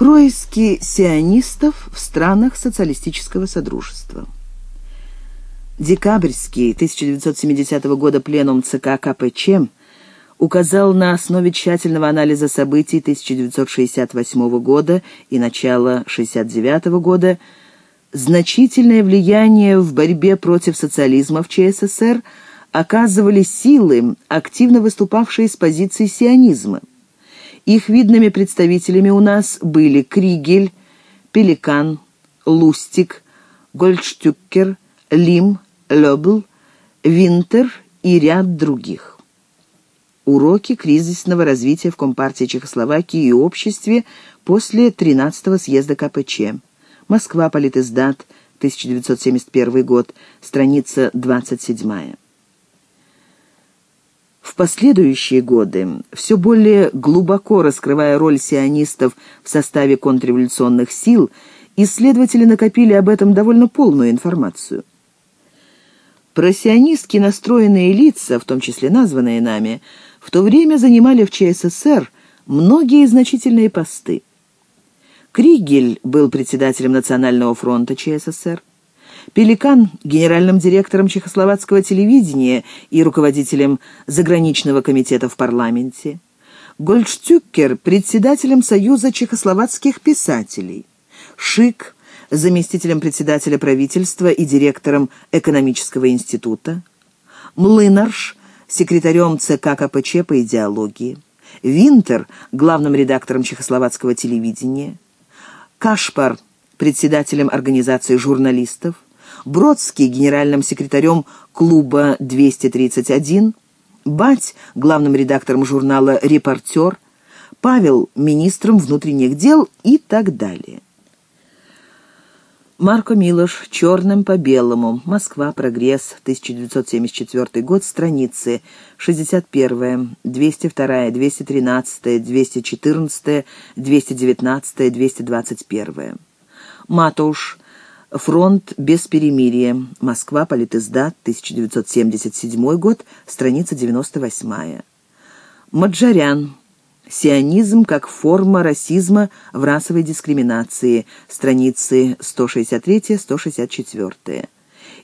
Происки сионистов в странах социалистического содружества. Декабрьский 1970 года пленум ЦК КПЧ указал на основе тщательного анализа событий 1968 года и начала 1969 года значительное влияние в борьбе против социализма в ЧССР оказывали силы, активно выступавшие с позиции сионизма. Их видными представителями у нас были Кригель, Пеликан, Лустик, Гольдштюкер, Лим, Лёбл, Винтер и ряд других. Уроки кризисного развития в Компартии Чехословакии и обществе после 13-го съезда КПЧ. Москва, Политиздат, 1971 год, страница 27. В последующие годы, все более глубоко раскрывая роль сионистов в составе контрреволюционных сил, исследователи накопили об этом довольно полную информацию. Просионистски настроенные лица, в том числе названные нами, в то время занимали в ЧССР многие значительные посты. Кригель был председателем Национального фронта ЧССР. Пеликан – генеральным директором чехословацкого телевидения и руководителем заграничного комитета в парламенте. Гольдштюкер – председателем Союза чехословацких писателей. Шик – заместителем председателя правительства и директором экономического института. Млынарш – секретарем ЦК КПЧ по идеологии. Винтер – главным редактором чехословацкого телевидения. Кашпар – председателем организации журналистов. Бродский – генеральным секретарем клуба «231», Бать – главным редактором журнала «Репортер», Павел – министром внутренних дел и так далее. Марко Милош, «Черным по белому», Москва, Прогресс, 1974 год, страницы 61, 202, 213, 214, 219, 221. Матуш, Фронт без перемирия. Москва, Политиздат, 1977 год, страница 98. Маджарян. Сионизм как форма расизма в расовой дискриминации. Страницы 163-164.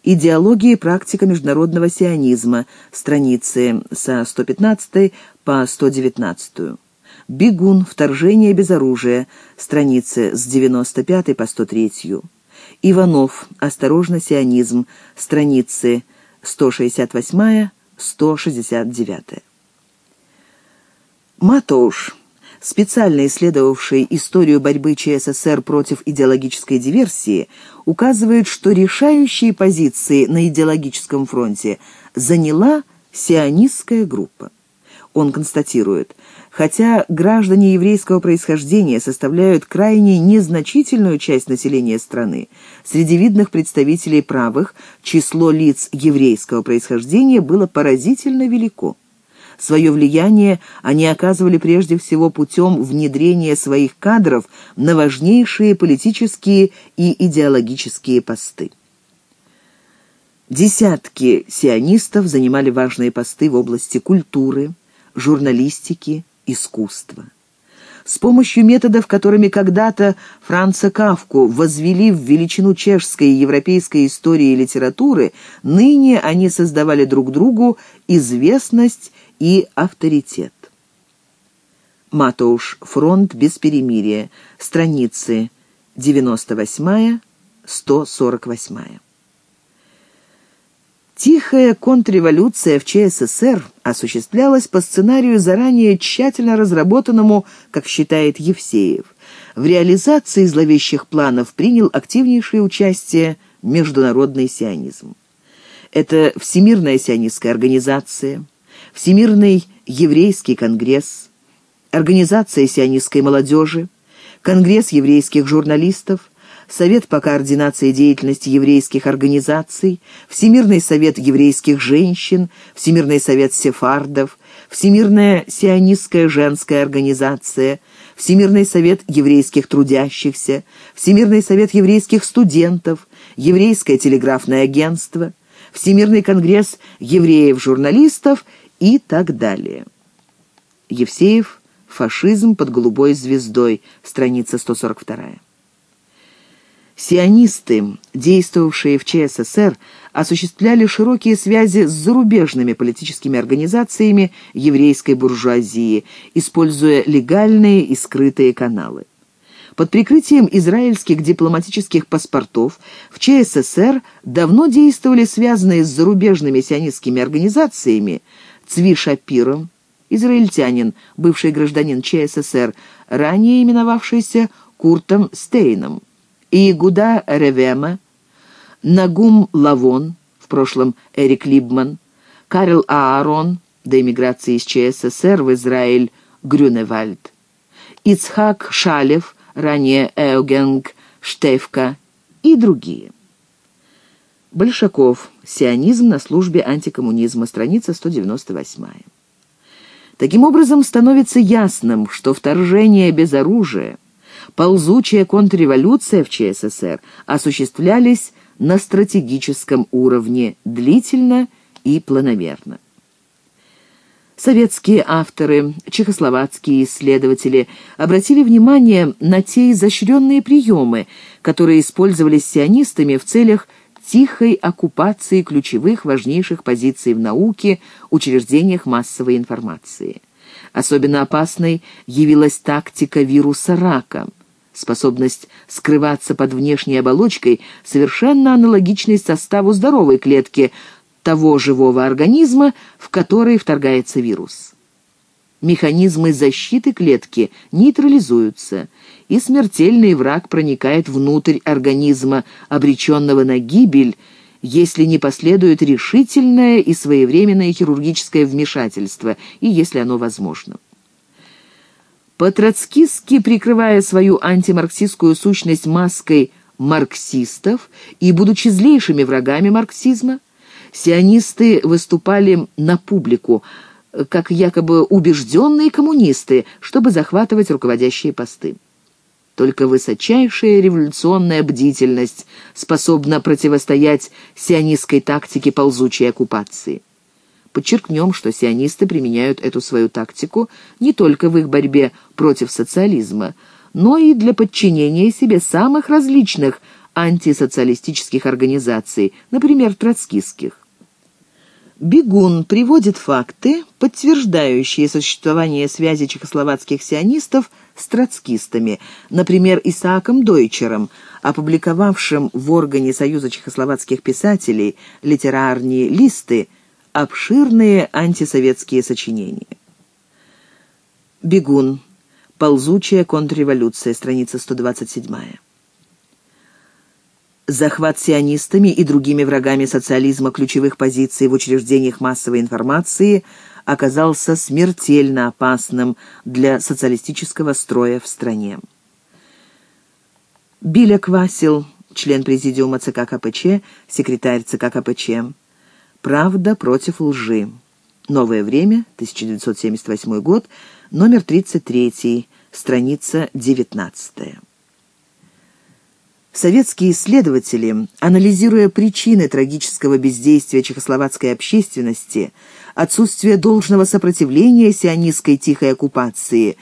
Идеология и практика международного сионизма. Страницы со 115 по 119. Бегун. Вторжение без оружия. Страницы с 95 по 103. Иванов. Осторожно, сионизм. Страницы 168-169. Матоуш, специально исследовавший историю борьбы ЧССР против идеологической диверсии, указывает, что решающие позиции на идеологическом фронте заняла сионистская группа. Он констатирует, Хотя граждане еврейского происхождения составляют крайне незначительную часть населения страны, среди видных представителей правых число лиц еврейского происхождения было поразительно велико. Свое влияние они оказывали прежде всего путем внедрения своих кадров на важнейшие политические и идеологические посты. Десятки сионистов занимали важные посты в области культуры, журналистики, искусства. С помощью методов, которыми когда-то Франца Кавку возвели в величину чешской и европейской истории и литературы, ныне они создавали друг другу известность и авторитет. Матоуш. Фронт без перемирия. Страницы 98-148. Тихая контрреволюция в ЧССР осуществлялась по сценарию, заранее тщательно разработанному, как считает Евсеев. В реализации зловещих планов принял активнейшее участие международный сионизм. Это Всемирная сионистская организация, Всемирный еврейский конгресс, Организация сионистской молодежи, Конгресс еврейских журналистов – Совет по координации деятельности еврейских организаций, Всемирный совет еврейских женщин, Всемирный совет сефардов, Всемирная сионистская женская организация, Всемирный совет еврейских трудящихся, Всемирный совет еврейских студентов, Еврейское телеграфное агентство, Всемирный конгресс евреев-журналистов и так далее. Евсеев «Фашизм под голубой звездой», страница 142. Сионисты, действовавшие в ЧССР, осуществляли широкие связи с зарубежными политическими организациями еврейской буржуазии, используя легальные и скрытые каналы. Под прикрытием израильских дипломатических паспортов в ЧССР давно действовали связанные с зарубежными сионистскими организациями Цви Шапиром, израильтянин, бывший гражданин ЧССР, ранее именовавшийся Куртом Стейном, и Гуда Ревема, Нагум Лавон, в прошлом Эрик Либман, Карел Аарон, до эмиграции из ЧССР в Израиль Грюневальд, Ицхак Шалев, ранее Эугенг Штефка и другие. Большаков. Сионизм на службе антикоммунизма. Страница 198. Таким образом, становится ясным, что вторжение без оружия, ползучая контрреволюция в ЧССР осуществлялись на стратегическом уровне длительно и планомерно. Советские авторы, чехословацкие исследователи обратили внимание на те изощренные приемы, которые использовались сионистами в целях тихой оккупации ключевых важнейших позиций в науке, учреждениях массовой информации. Особенно опасной явилась тактика вируса рака, способность скрываться под внешней оболочкой, совершенно аналогичной составу здоровой клетки – того живого организма, в который вторгается вирус. Механизмы защиты клетки нейтрализуются, и смертельный враг проникает внутрь организма, обреченного на гибель, если не последует решительное и своевременное хирургическое вмешательство, и если оно возможно. По-троцкистски, прикрывая свою антимарксистскую сущность маской марксистов и будучи злейшими врагами марксизма, Сионисты выступали на публику, как якобы убежденные коммунисты, чтобы захватывать руководящие посты. Только высочайшая революционная бдительность способна противостоять сионистской тактике ползучей оккупации. Подчеркнем, что сионисты применяют эту свою тактику не только в их борьбе против социализма, но и для подчинения себе самых различных антисоциалистических организаций, например, троцкистских. Бегун приводит факты, подтверждающие существование связи чехословацких сионистов с троцкистами, например, Исааком Дойчером, опубликовавшим в органе Союза чехословацких писателей литерарные листы обширные антисоветские сочинения. Бегун. Ползучая контрреволюция. Страница 127 захват сионистами и другими врагами социализма ключевых позиций в учреждениях массовой информации оказался смертельно опасным для социалистического строя в стране. Биля Квасил, член президиума ЦК КПЧ, секретарь ЦК КПЧ. «Правда против лжи». «Новое время», 1978 год, номер 33, страница 19. Советские исследователи, анализируя причины трагического бездействия чехословацкой общественности, отсутствие должного сопротивления сионистской тихой оккупации,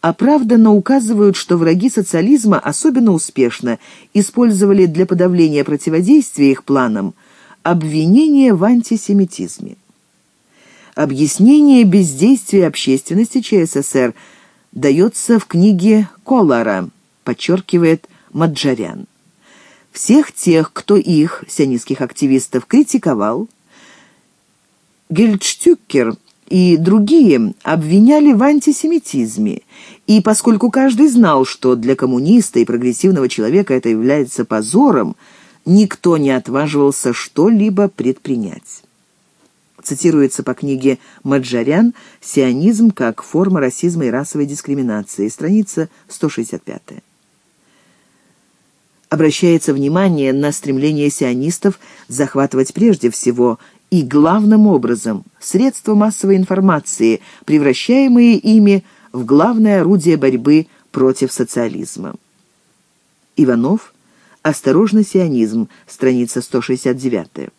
оправданно указывают, что враги социализма особенно успешно использовали для подавления противодействия их планам обвинения в антисемитизме. Объяснение бездействия общественности ЧССР дается в книге Коллара, подчеркивает Маджарян. Всех тех, кто их, сионистских активистов, критиковал, Гельдштюкер и другие обвиняли в антисемитизме, и поскольку каждый знал, что для коммуниста и прогрессивного человека это является позором, никто не отваживался что-либо предпринять. Цитируется по книге Маджарян «Сионизм как форма расизма и расовой дискриминации», страница 165 обращается внимание на стремление сионистов захватывать прежде всего и главным образом средства массовой информации, превращаемые ими в главное орудие борьбы против социализма. Иванов «Осторожно, сионизм», страница 169.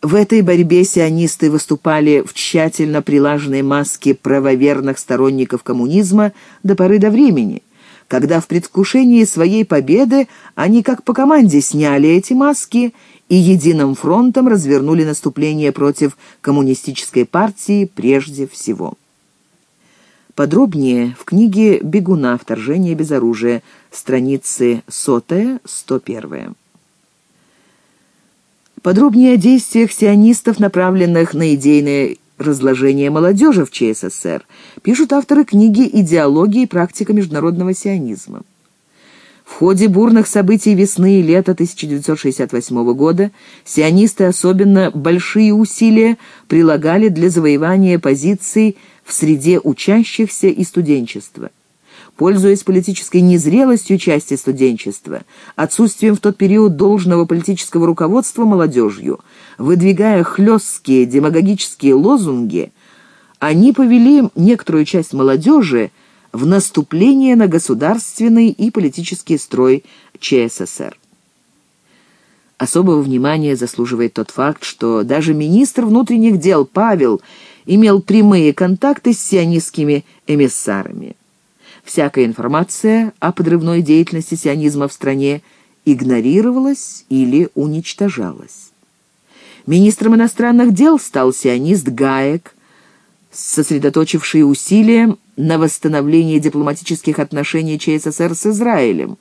В этой борьбе сионисты выступали в тщательно прилаженной маске правоверных сторонников коммунизма до поры до времени, когда в предвкушении своей победы они как по команде сняли эти маски и единым фронтом развернули наступление против коммунистической партии прежде всего. Подробнее в книге «Бегуна. Вторжение без оружия», страницы 100-101. Подробнее о действиях сионистов, направленных на идейное разложение молодежи в ЧССР, пишут авторы книги «Идеология и практика международного сионизма». В ходе бурных событий весны и лета 1968 года сионисты особенно большие усилия прилагали для завоевания позиций в среде учащихся и студенчества пользуясь политической незрелостью части студенчества, отсутствием в тот период должного политического руководства молодежью, выдвигая хлесткие демагогические лозунги, они повели некоторую часть молодежи в наступление на государственный и политический строй ЧССР. Особого внимания заслуживает тот факт, что даже министр внутренних дел Павел имел прямые контакты с сионистскими эмиссарами. Всякая информация о подрывной деятельности сионизма в стране игнорировалась или уничтожалась. Министром иностранных дел стал сионист Гаек, сосредоточивший усилия на восстановлении дипломатических отношений ЧССР с Израилем,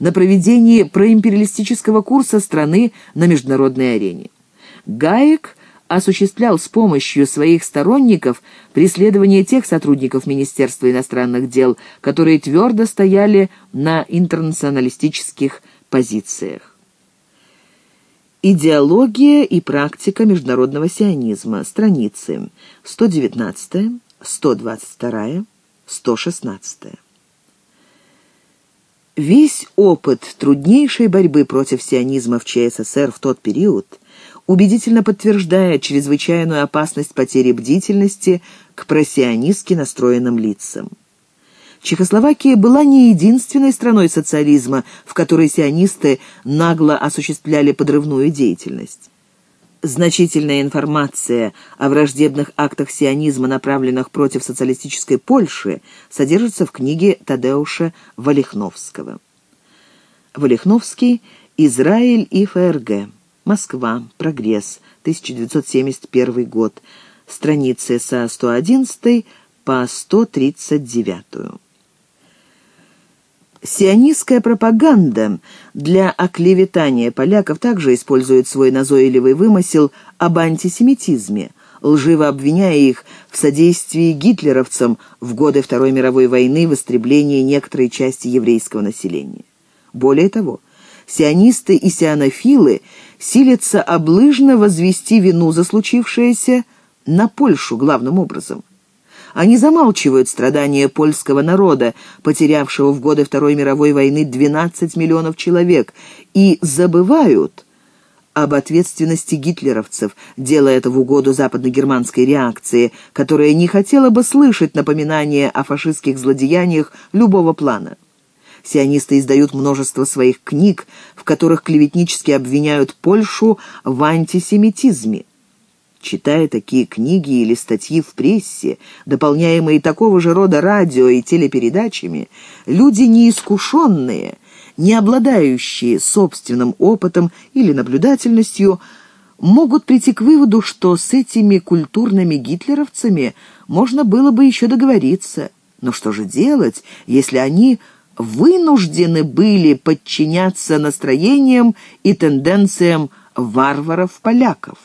на проведении проимпериалистического курса страны на международной арене. Гаек – осуществлял с помощью своих сторонников преследование тех сотрудников Министерства иностранных дел, которые твердо стояли на интернационалистических позициях. Идеология и практика международного сионизма. Страницы 119, 122, 116. Весь опыт труднейшей борьбы против сионизма в ЧССР в тот период – убедительно подтверждая чрезвычайную опасность потери бдительности к просионистски настроенным лицам. Чехословакия была не единственной страной социализма, в которой сионисты нагло осуществляли подрывную деятельность. Значительная информация о враждебных актах сионизма, направленных против социалистической Польши, содержится в книге Тадеуша Валихновского. Валихновский «Израиль и ФРГ». Москва. Прогресс. 1971 год. Страницы со 111 по 139. Сионистская пропаганда для оклеветания поляков также использует свой назойливый вымысел об антисемитизме, лживо обвиняя их в содействии гитлеровцам в годы Второй мировой войны в истреблении некоторой части еврейского населения. Более того, сионисты и сионофилы силятся облыжно возвести вину за случившееся на Польшу главным образом. Они замалчивают страдания польского народа, потерявшего в годы Второй мировой войны 12 миллионов человек, и забывают об ответственности гитлеровцев, делая это в угоду западно-германской реакции, которая не хотела бы слышать напоминания о фашистских злодеяниях любого плана. Сионисты издают множество своих книг, в которых клеветнически обвиняют Польшу в антисемитизме. Читая такие книги или статьи в прессе, дополняемые такого же рода радио и телепередачами, люди неискушенные, не обладающие собственным опытом или наблюдательностью, могут прийти к выводу, что с этими культурными гитлеровцами можно было бы еще договориться. Но что же делать, если они вынуждены были подчиняться настроениям и тенденциям варваров-поляков,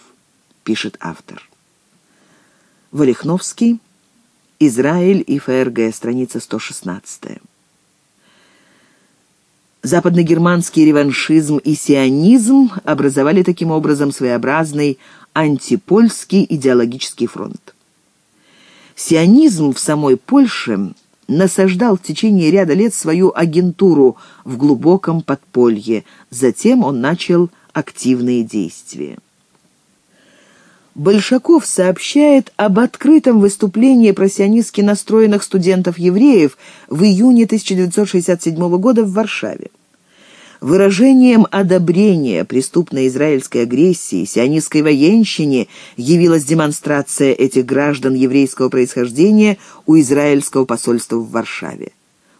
пишет автор. Валихновский, Израиль и ФРГ, страница 116. Западногерманский реваншизм и сионизм образовали таким образом своеобразный антипольский идеологический фронт. Сионизм в самой Польше насаждал в течение ряда лет свою агентуру в глубоком подполье. Затем он начал активные действия. Большаков сообщает об открытом выступлении просионистски настроенных студентов-евреев в июне 1967 года в Варшаве. Выражением одобрения преступной израильской агрессии, сионистской военщине явилась демонстрация этих граждан еврейского происхождения у израильского посольства в Варшаве.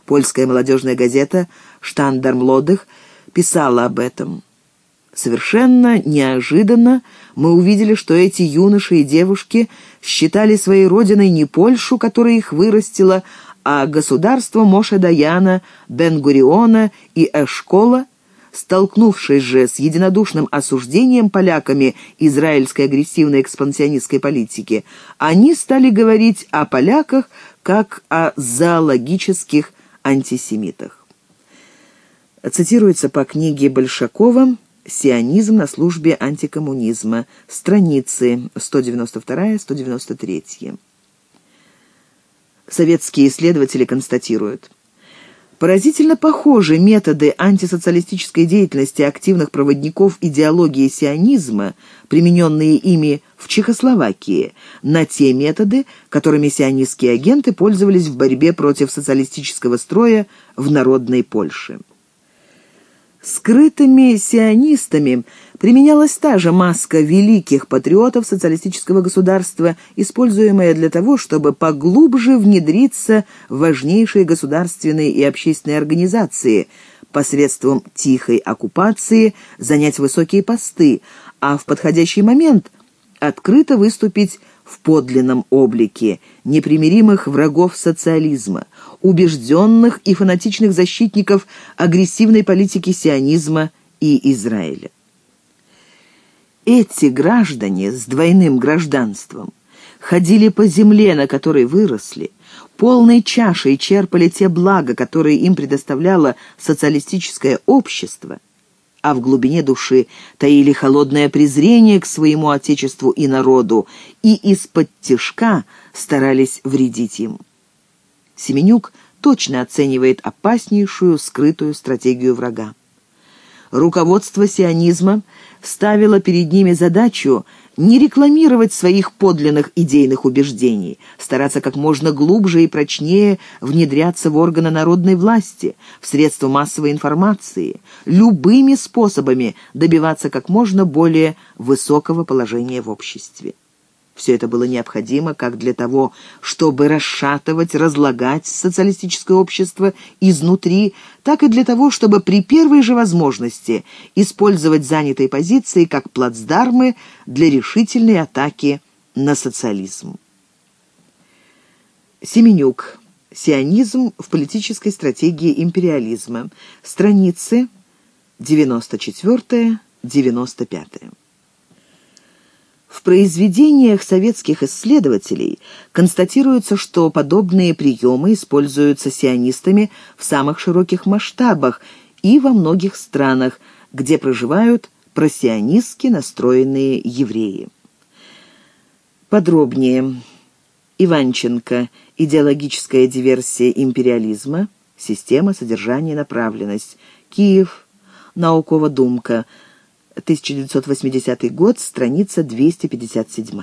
Польская молодежная газета «Штандарм Лодых» писала об этом. Совершенно неожиданно мы увидели, что эти юноши и девушки считали своей родиной не Польшу, которая их вырастила, а государство Моше Даяна, Бен-Гуриона и Эшкола, столкнувшись же с единодушным осуждением поляками израильской агрессивной экспансионистской политики, они стали говорить о поляках как о зоологических антисемитах. Цитируется по книге Большакова «Сионизм на службе антикоммунизма», страницы 192-193. Советские исследователи констатируют. Поразительно похожи методы антисоциалистической деятельности активных проводников идеологии сионизма, примененные ими в Чехословакии, на те методы, которыми сионистские агенты пользовались в борьбе против социалистического строя в народной Польше. Скрытыми сионистами применялась та же маска великих патриотов социалистического государства, используемая для того, чтобы поглубже внедриться в важнейшие государственные и общественные организации, посредством тихой оккупации занять высокие посты, а в подходящий момент открыто выступить в подлинном облике непримиримых врагов социализма, убежденных и фанатичных защитников агрессивной политики сионизма и Израиля. Эти граждане с двойным гражданством ходили по земле, на которой выросли, полной чашей черпали те блага, которые им предоставляло социалистическое общество – а в глубине души таили холодное презрение к своему отечеству и народу, и из-под тишка старались вредить им. Семенюк точно оценивает опаснейшую скрытую стратегию врага. Руководство сионизма ставило перед ними задачу не рекламировать своих подлинных идейных убеждений, стараться как можно глубже и прочнее внедряться в органы народной власти, в средства массовой информации, любыми способами добиваться как можно более высокого положения в обществе. Все это было необходимо как для того, чтобы расшатывать, разлагать социалистическое общество изнутри, так и для того, чтобы при первой же возможности использовать занятые позиции как плацдармы для решительной атаки на социализм. Семенюк. Сионизм в политической стратегии империализма. Страницы 94-95. В произведениях советских исследователей констатируется, что подобные приемы используются сионистами в самых широких масштабах и во многих странах, где проживают просионистски настроенные евреи. Подробнее. Иванченко. Идеологическая диверсия империализма. Система, содержание, направленность. Киев. Наукова думка. 1980 год, страница 257.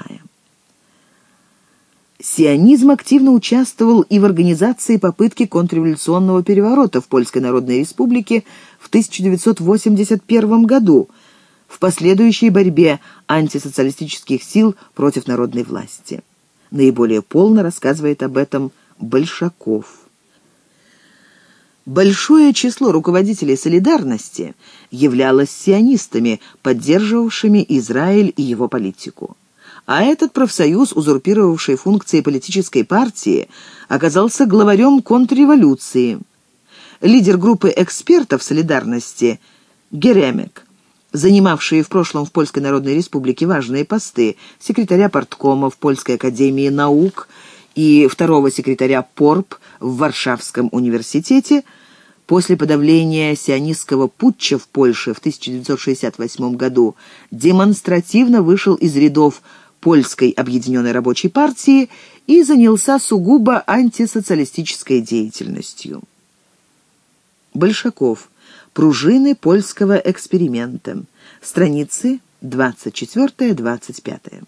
Сионизм активно участвовал и в организации попытки контрреволюционного переворота в Польской Народной Республике в 1981 году, в последующей борьбе антисоциалистических сил против народной власти. Наиболее полно рассказывает об этом Большаков. Большое число руководителей «Солидарности» являлось сионистами, поддерживавшими Израиль и его политику. А этот профсоюз, узурпировавший функции политической партии, оказался главарем контрреволюции. Лидер группы экспертов «Солидарности» Геремек, занимавший в прошлом в Польской Народной Республике важные посты секретаря парткома в Польской Академии Наук и второго секретаря ПОРП в Варшавском университете – после подавления сионистского путча в Польше в 1968 году демонстративно вышел из рядов Польской объединенной рабочей партии и занялся сугубо антисоциалистической деятельностью. Большаков. Пружины польского эксперимента. Страницы 24-25.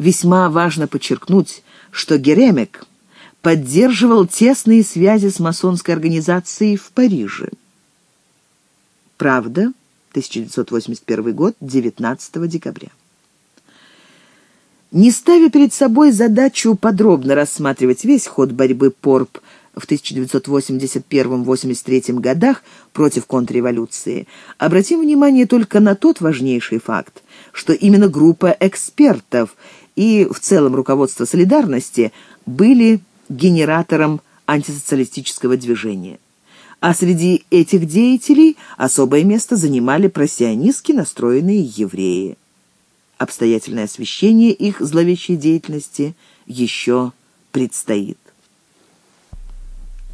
Весьма важно подчеркнуть, что Геремек – поддерживал тесные связи с масонской организацией в Париже. Правда, 1981 год, 19 декабря. Не ставя перед собой задачу подробно рассматривать весь ход борьбы ПОРП в 1981-83 годах против контрреволюции, обратим внимание только на тот важнейший факт, что именно группа экспертов и в целом руководство солидарности были генератором антисоциалистического движения. А среди этих деятелей особое место занимали просионистски настроенные евреи обстоятельное освещение их зловещей деятельности еще предстоит.